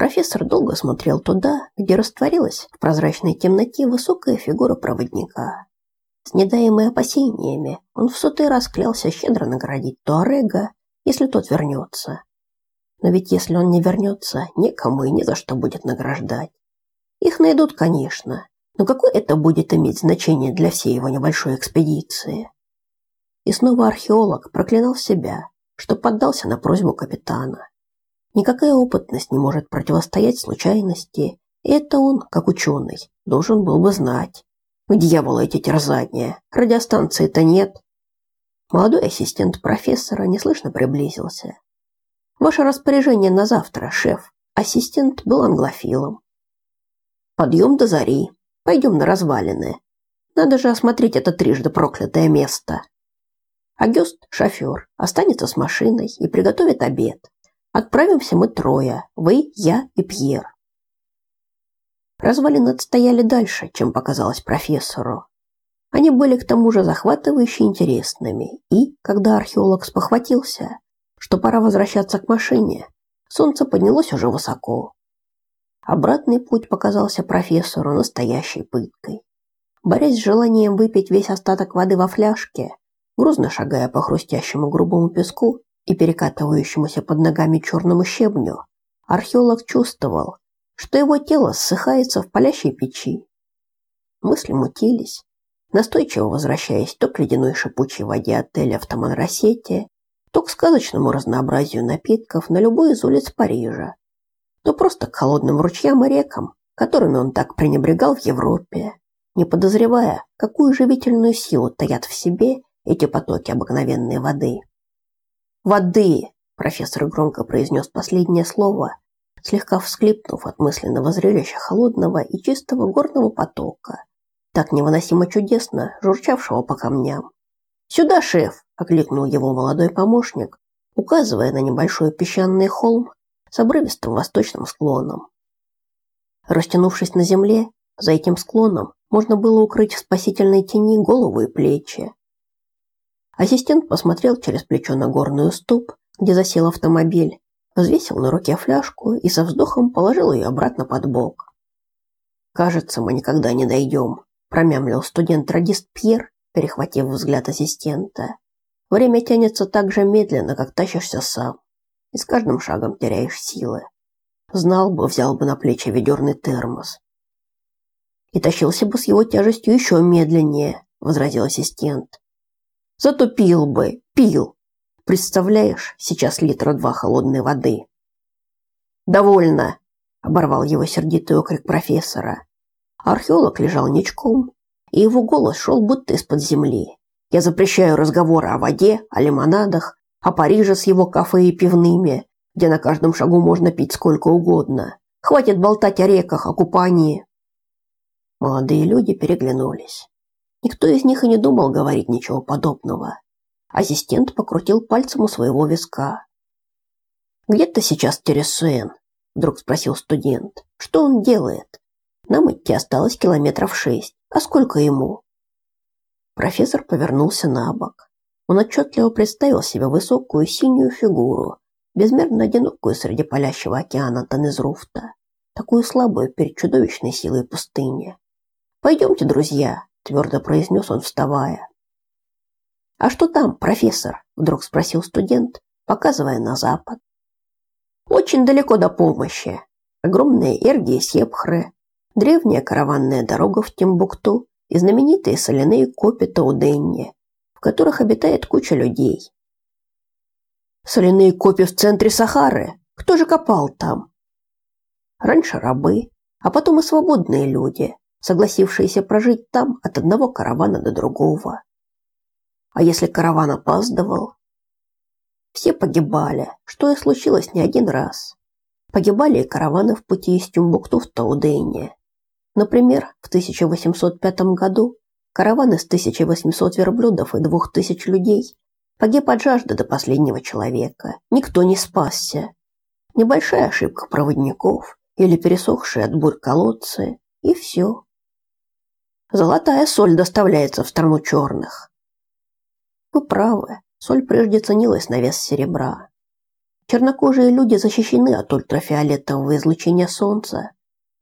Профессор долго смотрел туда, где растворилась в прозрачной темноте высокая фигура проводника. С недаемыми опасениями он в сотый раз клялся щедро наградить Туарега, если тот вернется. Но ведь если он не вернется, никому и ни за что будет награждать. Их найдут, конечно, но какое это будет иметь значение для всей его небольшой экспедиции? И снова археолог проклинал себя, что поддался на просьбу капитана. Никакая опытность не может противостоять случайности, и это он, как ученый, должен был бы знать. К дьяволу эти терзания, радиостанции-то нет. Молодой ассистент профессора неслышно приблизился. Ваше распоряжение на завтра, шеф. Ассистент был англофилом. Подъем до зари. Пойдем на развалины. Надо же осмотреть это трижды проклятое место. Агюст, шофер, останется с машиной и приготовит обед. Отправимся мы трое. Вы, я и Пьер. Развалины отстояли дальше, чем показалось профессору. Они были к тому же захватывающе интересными, и, когда археолог спохватился, что пора возвращаться к машине. Солнце поднялось уже высоко. Обратный путь показался профессору настоящей пыткой. Борясь с желанием выпить весь остаток воды во фляжке, грузно шагая по хрустящему грубому песку и перекатывающемуся под ногами черному щебню, археолог чувствовал, что его тело ссыхается в палящей печи. Мысли мутились, настойчиво возвращаясь то к ледяной шипучей воде отеля в Таманрасете, то к сказочному разнообразию напитков на любой из улиц Парижа, то просто к холодным ручьям и рекам, которыми он так пренебрегал в Европе, не подозревая, какую живительную силу таят в себе эти потоки обыкновенной воды. «Воды!» – профессор громко произнес последнее слово, слегка всклипнув от мысленного зрелища холодного и чистого горного потока, так невыносимо чудесно журчавшего по камням. «Сюда, шеф!» – окликнул его молодой помощник, указывая на небольшой песчаный холм с обрывистым восточным склоном. Растянувшись на земле, за этим склоном можно было укрыть в спасительной тени голову и плечи. Ассистент посмотрел через плечо на горную ступ, где засел автомобиль, взвесил на руке фляжку и со вздохом положил ее обратно под бок. «Кажется, мы никогда не дойдем», – промямлил студент-радист Пьер, перехватив взгляд ассистента. Время тянется так же медленно, как тащишься сам, и с каждым шагом теряешь силы. Знал бы, взял бы на плечи ведерный термос. И тащился бы с его тяжестью еще медленнее, возразил ассистент. Зато пил бы, пил. Представляешь, сейчас литра два холодной воды. Довольно, оборвал его сердитый окрик профессора. Археолог лежал ничком, и его голос шел будто из-под земли. Я запрещаю разговоры о воде, о лимонадах, о Париже с его кафе и пивными, где на каждом шагу можно пить сколько угодно. Хватит болтать о реках, о купании. Молодые люди переглянулись. Никто из них и не думал говорить ничего подобного. Ассистент покрутил пальцем у своего виска. «Где ты сейчас, Тересуэн?» – вдруг спросил студент. «Что он делает? Нам идти осталось километров шесть. А сколько ему? Профессор повернулся на бок. Он отчетливо представил себе высокую синюю фигуру, безмерно одинокую среди палящего океана Танезруфта, такую слабую перед чудовищной силой пустыни. «Пойдемте, друзья», – твердо произнес он, вставая. «А что там, профессор?» – вдруг спросил студент, показывая на запад. «Очень далеко до помощи. Огромные эрги и сепхры, древняя караванная дорога в Тимбукту и знаменитые соляные копи Тауденни, в которых обитает куча людей. Соляные копи в центре Сахары. Кто же копал там? Раньше рабы, а потом и свободные люди, согласившиеся прожить там от одного каравана до другого. А если караван опаздывал? Все погибали, что и случилось не один раз. Погибали и караваны в пути из Тюмбукту в Тауденне. Например, в 1805 году караван из 1800 верблюдов и 2000 людей погиб от жажды до последнего человека. Никто не спасся. Небольшая ошибка проводников или пересохшие от бурь колодцы, и все. Золотая соль доставляется в страну черных. Вы правы, соль прежде ценилась на вес серебра. Чернокожие люди защищены от ультрафиолетового излучения солнца,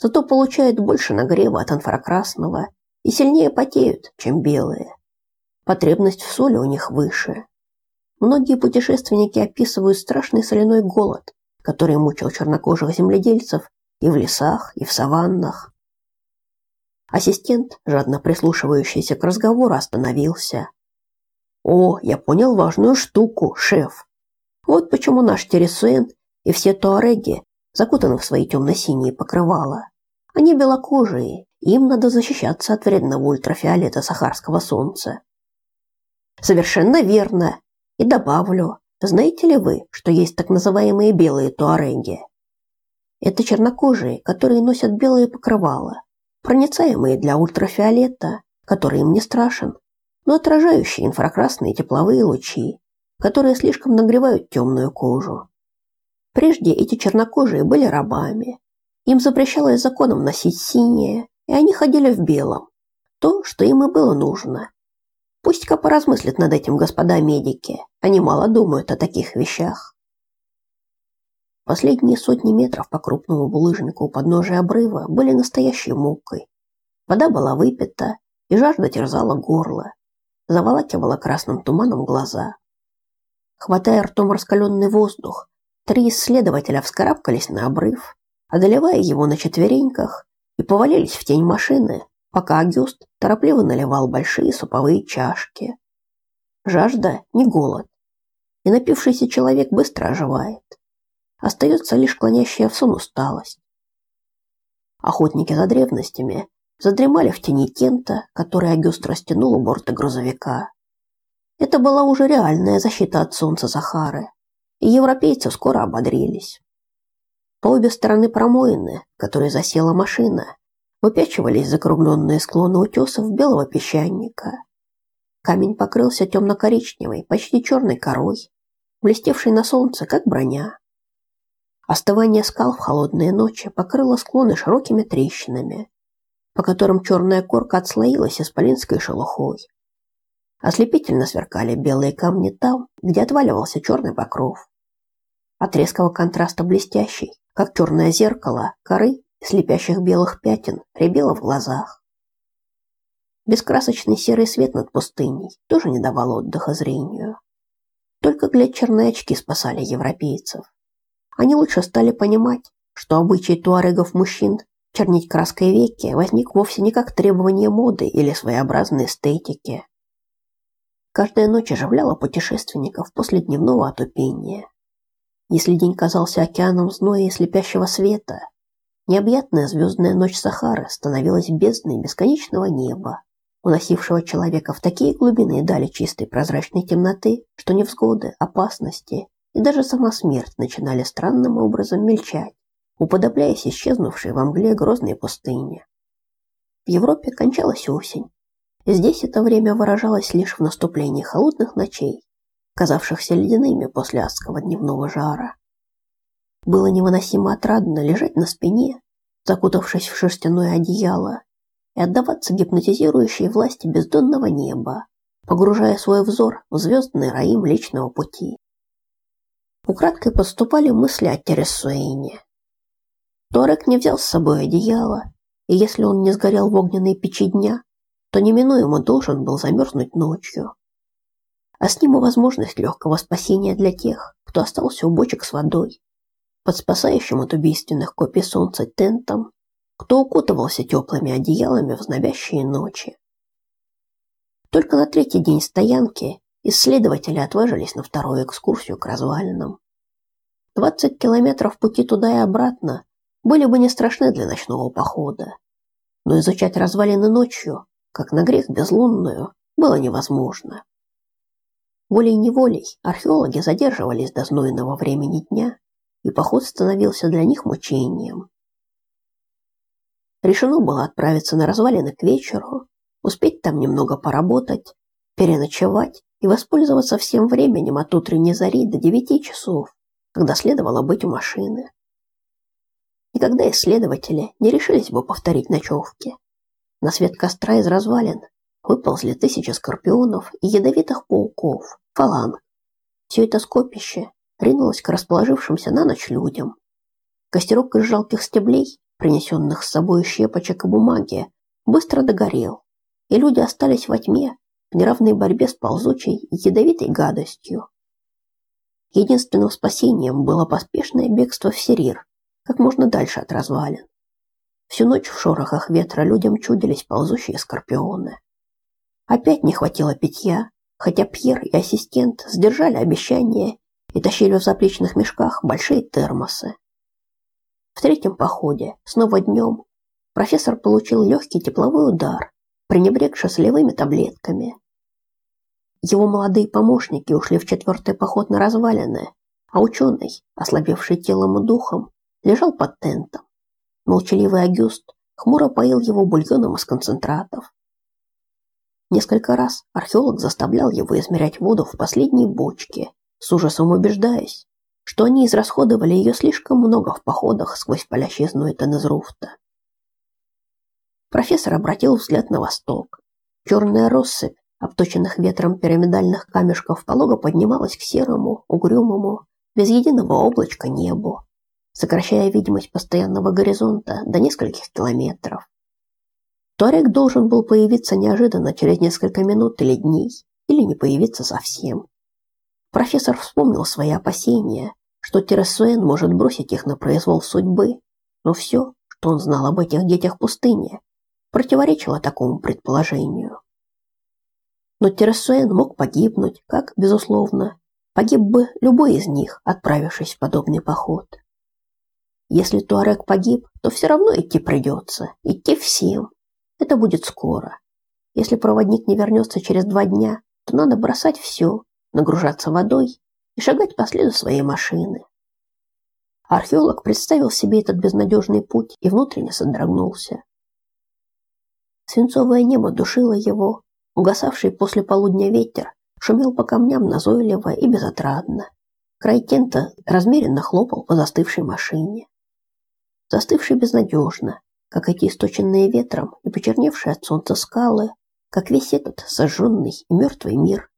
зато получают больше нагрева от инфракрасного и сильнее потеют, чем белые. Потребность в соли у них выше. Многие путешественники описывают страшный соляной голод, который мучил чернокожих земледельцев и в лесах, и в саваннах. Ассистент, жадно прислушивающийся к разговору, остановился. «О, я понял важную штуку, шеф. Вот почему наш Тересуэн и все туареги закутаны в свои темно-синие покрывала. Они белокожие, им надо защищаться от вредного ультрафиолета сахарского солнца. Совершенно верно. И добавлю, знаете ли вы, что есть так называемые белые туареги? Это чернокожие, которые носят белые покрывала, проницаемые для ультрафиолета, который им не страшен, но отражающие инфракрасные тепловые лучи, которые слишком нагревают темную кожу. Прежде эти чернокожие были рабами. Им запрещалось законом носить синее, и они ходили в белом. То, что им и было нужно. Пусть-ка поразмыслят над этим господа медики. Они мало думают о таких вещах. Последние сотни метров по крупному булыжнику у подножия обрыва были настоящей мукой. Вода была выпита, и жажда терзала горло, заволакивала красным туманом глаза. Хватая ртом раскаленный воздух, три исследователя вскарабкались на обрыв, одолевая его на четвереньках, и повалились в тень машины, пока Агюст торопливо наливал большие суповые чашки. Жажда не голод. И напившийся человек быстро оживает. Остается лишь клонящая в сон усталость. Охотники за древностями задремали в тени тента, который Агюст растянул у борта грузовика. Это была уже реальная защита от солнца Сахары, и европейцы скоро ободрились. По обе стороны промоины, в которой засела машина, выпячивались закругленные склоны утесов белого песчаника. Камень покрылся темно-коричневой, почти черной корой, блестевшей на солнце, как броня. Остывание скал в холодные ночи покрыло склоны широкими трещинами, по которым черная корка отслоилась исполинской шелухой. Ослепительно сверкали белые камни там, где отваливался черный покров. От резкого контраста блестящий, как черное зеркало, коры слепящих белых пятен рябило в глазах. Бескрасочный серый свет над пустыней тоже не давал отдыха зрению. Только глядчерные очки спасали европейцев. Они лучше стали понимать, что обычай туарегов мужчин чернить краской веки возник вовсе не как требование моды или своеобразной эстетики. Каждая ночь оживляла путешественников после дневного отупения. Если день казался океаном зноя и слепящего света, необъятная звездная ночь Сахары становилась бездной бесконечного неба, уносившего человека в такие глубины дали чистой прозрачной темноты, что невзгоды, опасности и даже сама смерть начинали странным образом мельчать, уподобляясь исчезнувшей во мгле грозной пустыне. В Европе кончалась осень. Здесь это время выражалось лишь в наступлении холодных ночей, казавшихся ледяными после адского дневного жара. Было невыносимо отрадно лежать на спине, закутавшись в шерстяное одеяло, и отдаваться гипнотизирующей власти бездонного неба, погружая свой взор в звездный раим личного пути. Украдкой поступали мысли о Тересуэне. Торек не взял с собой одеяло, и если он не сгорел в огненной печи дня, то неминуемо должен был замерзнуть ночью. А с ним и возможность легкого спасения для тех, кто остался у бочек с водой, под спасающим от убийственных копий солнца тентом, кто укутывался теплыми одеялами в знобящие ночи. Только на третий день стоянки исследователи отважились на вторую экскурсию к развалинам. 20 километров пути туда и обратно были бы не страшны для ночного похода. Но изучать развалины ночью, как на грех безлунную, было невозможно. Волей-неволей археологи задерживались до знойного времени дня, и поход становился для них мучением. Решено было отправиться на развалины к вечеру, успеть там немного поработать, переночевать и воспользоваться всем временем от утренней зари до девяти часов, когда следовало быть у машины. Никогда исследователи не решились бы повторить ночевки. На свет костра из развалин выползли тысячи скорпионов и ядовитых пауков, фаланг. Все это скопище ринулась к расположившимся на ночь людям. Костерок из жалких стеблей, принесенных с собой щепочек и бумаги, быстро догорел, и люди остались во тьме в неравной борьбе с ползучей и ядовитой гадостью. Единственным спасением было поспешное бегство в Серир, как можно дальше от развалин. Всю ночь в шорохах ветра людям чудились ползущие скорпионы. Опять не хватило питья, хотя Пьер и ассистент сдержали обещание и тащили в заплечных мешках большие термосы. В третьем походе, снова днем, профессор получил легкий тепловой удар, пренебрегши солевыми таблетками. Его молодые помощники ушли в четвертый поход на развалины, а ученый, ослабевший телом и духом, лежал под тентом. Молчаливый Агюст хмуро поил его бульоном из концентратов. Несколько раз археолог заставлял его измерять воду в последней бочке, с ужасом убеждаясь, что они израсходовали ее слишком много в походах сквозь палящий зной Тенезруфта. Профессор обратил взгляд на восток. Черная россыпь обточенных ветром пирамидальных камешков полого поднималась к серому, угрюмому, без единого облачка небу, сокращая видимость постоянного горизонта до нескольких километров. Туарек должен был появиться неожиданно через несколько минут или дней, или не появиться совсем. Профессор вспомнил свои опасения, что Тересуэн может бросить их на произвол судьбы, но все, что он знал об этих детях пустыни, противоречило такому предположению. Но Тересуэн мог погибнуть, как, безусловно, погиб бы любой из них, отправившись в подобный поход. Если Туарек погиб, то все равно идти придется, идти всем. Это будет скоро. Если проводник не вернется через два дня, то надо бросать все, нагружаться водой и шагать по следу своей машины. Археолог представил себе этот безнадежный путь и внутренне содрогнулся. Свинцовое небо душило его, угасавший после полудня ветер шумел по камням назойливо и безотрадно. Край тента размеренно хлопал по застывшей машине застывший безнадежно, как эти источенные ветром и почерневшие от солнца скалы, как весь этот сожженный и мертвый мир,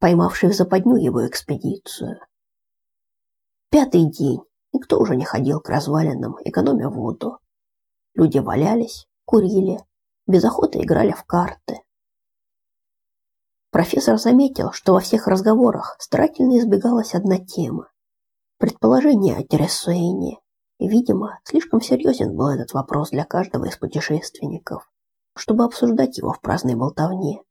поймавший в западню его экспедицию. Пятый день. Никто уже не ходил к развалинам, экономя воду. Люди валялись, курили, без охоты играли в карты. Профессор заметил, что во всех разговорах старательно избегалась одна тема – предположение о Тересуэне, Видимо, слишком серьезен был этот вопрос для каждого из путешественников, чтобы обсуждать его в праздной болтовне.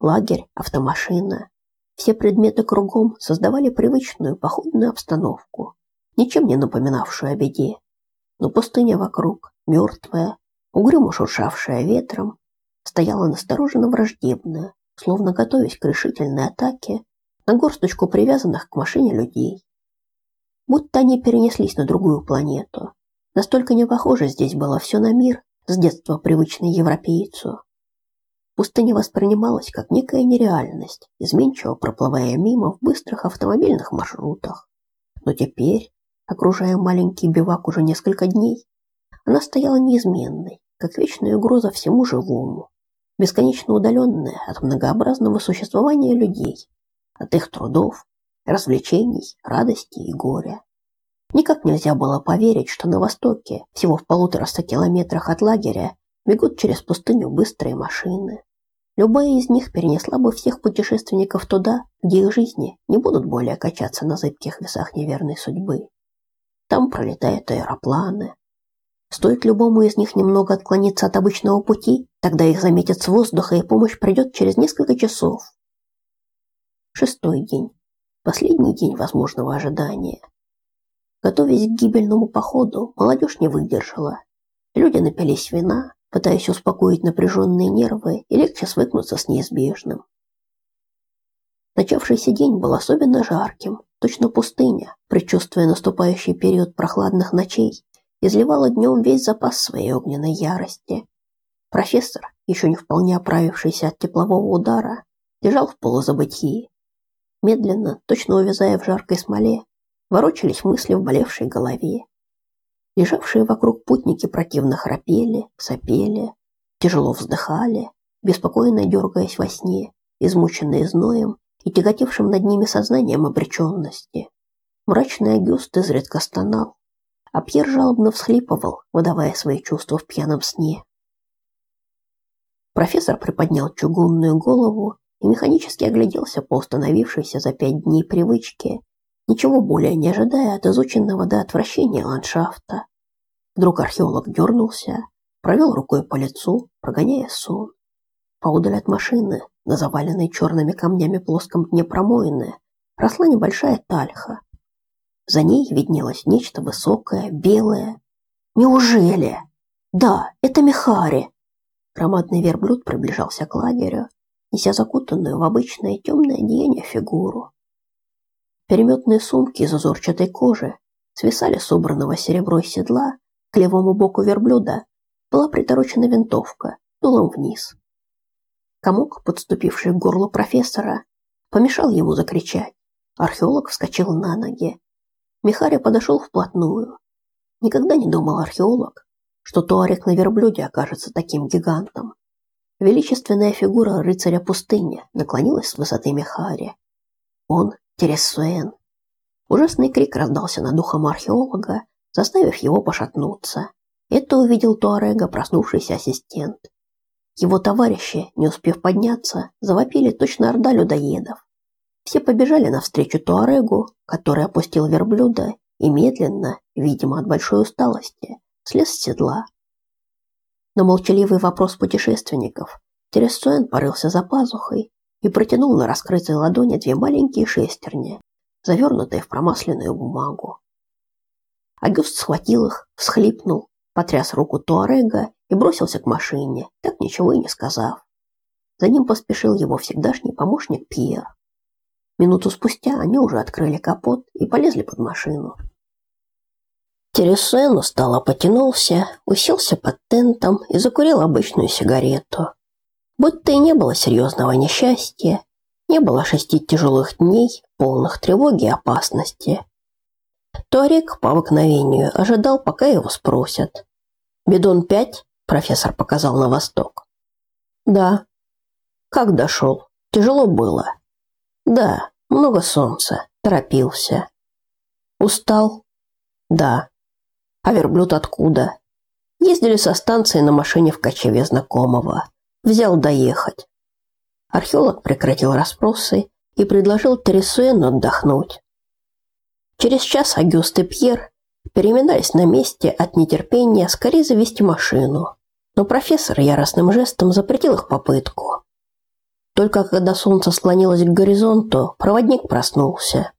Лагерь, автомашина, все предметы кругом создавали привычную походную обстановку, ничем не напоминавшую о беде. Но пустыня вокруг, мертвая, угрюмо шуршавшая ветром, стояла настороженно враждебная, словно готовясь к решительной атаке на горсточку привязанных к машине людей будто они перенеслись на другую планету. Настолько не похоже здесь было все на мир, с детства привычный европейцу. Пустыня воспринималась как некая нереальность, изменчиво проплывая мимо в быстрых автомобильных маршрутах. Но теперь, окружая маленький бивак уже несколько дней, она стояла неизменной, как вечная угроза всему живому, бесконечно удаленная от многообразного существования людей, от их трудов, развлечений, радости и горя. Никак нельзя было поверить, что на востоке, всего в полутораста километрах от лагеря, бегут через пустыню быстрые машины. Любая из них перенесла бы всех путешественников туда, где их жизни не будут более качаться на зыбких весах неверной судьбы. Там пролетают аэропланы. Стоит любому из них немного отклониться от обычного пути, тогда их заметят с воздуха, и помощь придет через несколько часов. Шестой день. Последний день возможного ожидания. Готовясь к гибельному походу, молодежь не выдержала. Люди напились вина, пытаясь успокоить напряженные нервы и легче свыкнуться с неизбежным. Начавшийся день был особенно жарким, точно пустыня, предчувствуя наступающий период прохладных ночей, изливала днем весь запас своей огненной ярости. Профессор, еще не вполне оправившийся от теплового удара, лежал в полузабытии, Медленно, точно увязая в жаркой смоле, ворочались мысли в болевшей голове. Лежавшие вокруг путники противно храпели, сопели, тяжело вздыхали, беспокойно дергаясь во сне, измученные зноем и тяготевшим над ними сознанием обреченности. Мрачный Агюст изредка стонал, а Пьер жалобно всхлипывал, выдавая свои чувства в пьяном сне. Профессор приподнял чугунную голову и механически огляделся по установившейся за пять дней привычке, ничего более не ожидая от изученного до отвращения ландшафта. Вдруг археолог дернулся, провел рукой по лицу, прогоняя сон. Поудаль от машины, на заваленной черными камнями плоском дне промоины, росла небольшая тальха. За ней виднелось нечто высокое, белое. Неужели? Да, это Михари. Громадный верблюд приближался к лагерю, неся закутанную в обычное темное одеяние фигуру. Переметные сумки из узорчатой кожи свисали с убранного сереброй седла, к левому боку верблюда была приторочена винтовка, дулом вниз. Комок, подступивший к горлу профессора, помешал ему закричать. Археолог вскочил на ноги. Михаря подошел вплотную. Никогда не думал археолог, что туарек на верблюде окажется таким гигантом. Величественная фигура рыцаря пустыни наклонилась с высоты Михари. Он Тересуэн. Ужасный крик раздался над ухом археолога, заставив его пошатнуться. Это увидел Туарега, проснувшийся ассистент. Его товарищи, не успев подняться, завопили точно орда людоедов. Все побежали навстречу Туарегу, который опустил верблюда и медленно, видимо от большой усталости, слез с седла. На молчаливый вопрос путешественников Тересуэн порылся за пазухой и протянул на раскрытой ладони две маленькие шестерни, завернутые в промасленную бумагу. Агюст схватил их, всхлипнул, потряс руку Туарега и бросился к машине, так ничего и не сказав. За ним поспешил его всегдашний помощник Пьер. Минуту спустя они уже открыли капот и полезли под машину. Тересен устало потянулся, уселся под тентом и закурил обычную сигарету. Будто и не было серьезного несчастья, не было шести тяжелых дней, полных тревоги и опасности. Туарек по обыкновению ожидал, пока его спросят. «Бидон пять?» – профессор показал на восток. «Да». «Как дошел? Тяжело было?» «Да, много солнца, торопился». «Устал?» «Да». А верблюд откуда? Ездили со станции на машине в кочеве знакомого. Взял доехать. Археолог прекратил расспросы и предложил Тересуэну отдохнуть. Через час Агюст и Пьер переминались на месте от нетерпения скорее завести машину. Но профессор яростным жестом запретил их попытку. Только когда солнце склонилось к горизонту, проводник проснулся.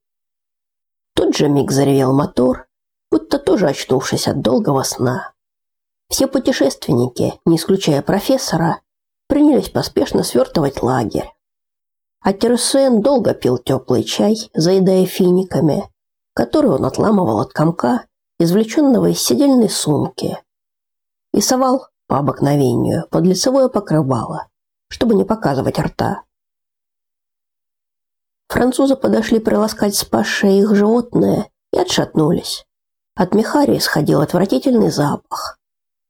Тут же миг заревел мотор, будто тоже очнувшись от долгого сна. Все путешественники, не исключая профессора, принялись поспешно свертывать лагерь. А Терсуэн долго пил теплый чай, заедая финиками, который он отламывал от комка, извлеченного из сидельной сумки, и совал по обыкновению под лицевое покрывало, чтобы не показывать рта. Французы подошли приласкать спасшее их животное и отшатнулись. От Михари исходил отвратительный запах.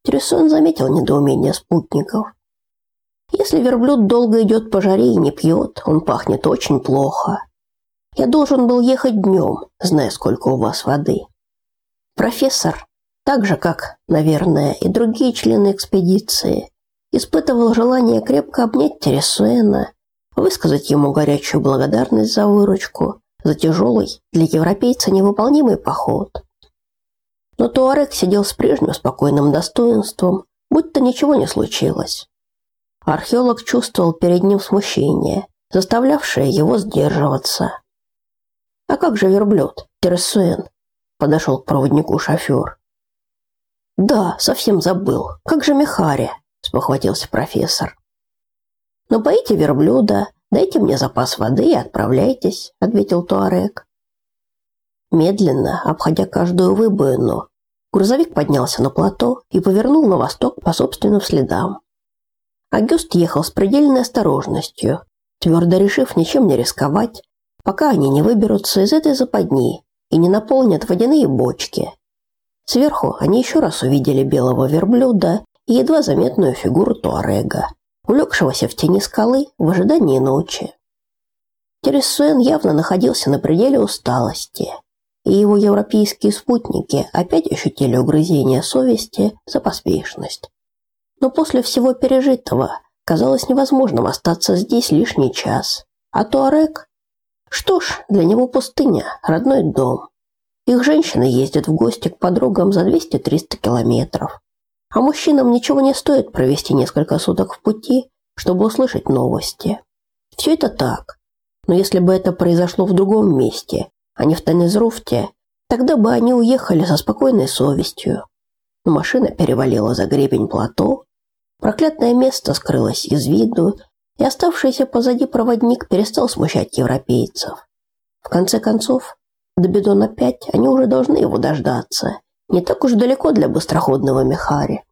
Трюсон заметил недоумение спутников. Если верблюд долго идет по жаре и не пьет, он пахнет очень плохо. Я должен был ехать днем, зная, сколько у вас воды. Профессор, так же как, наверное, и другие члены экспедиции, испытывал желание крепко обнять Тересуэна, высказать ему горячую благодарность за выручку, за тяжелый для европейца невыполнимый поход. Но Туарек сидел с прежним спокойным достоинством, будто ничего не случилось. Археолог чувствовал перед ним смущение, заставлявшее его сдерживаться. «А как же верблюд, Тересуэн?» – подошел к проводнику шофер. «Да, совсем забыл. Как же Михари?» – спохватился профессор. «Ну, поите верблюда, дайте мне запас воды и отправляйтесь», – ответил Туарек. Медленно, обходя каждую выбоину, Грузовик поднялся на плато и повернул на восток по собственным следам. Агюст ехал с предельной осторожностью, твердо решив ничем не рисковать, пока они не выберутся из этой западни и не наполнят водяные бочки. Сверху они еще раз увидели белого верблюда и едва заметную фигуру Туарега, улегшегося в тени скалы в ожидании ночи. Тересуэн явно находился на пределе усталости. и его европейские спутники опять ощутили угрызение совести за поспешность. Но после всего пережитого казалось невозможным остаться здесь лишний час. А Туарек? Что ж, для него пустыня, родной дом. Их женщины ездят в гости к подругам за 200-300 километров. А мужчинам ничего не стоит провести несколько суток в пути, чтобы услышать новости. Все это так. Но если бы это произошло в другом месте, а не в Тенезруфте, тогда бы они уехали со спокойной совестью. Но машина перевалила за гребень плато, проклятое место скрылось из виду, и оставшийся позади проводник перестал смущать европейцев. В конце концов, до Бедона 5 они уже должны его дождаться. Не так уж далеко для быстроходного Мехари.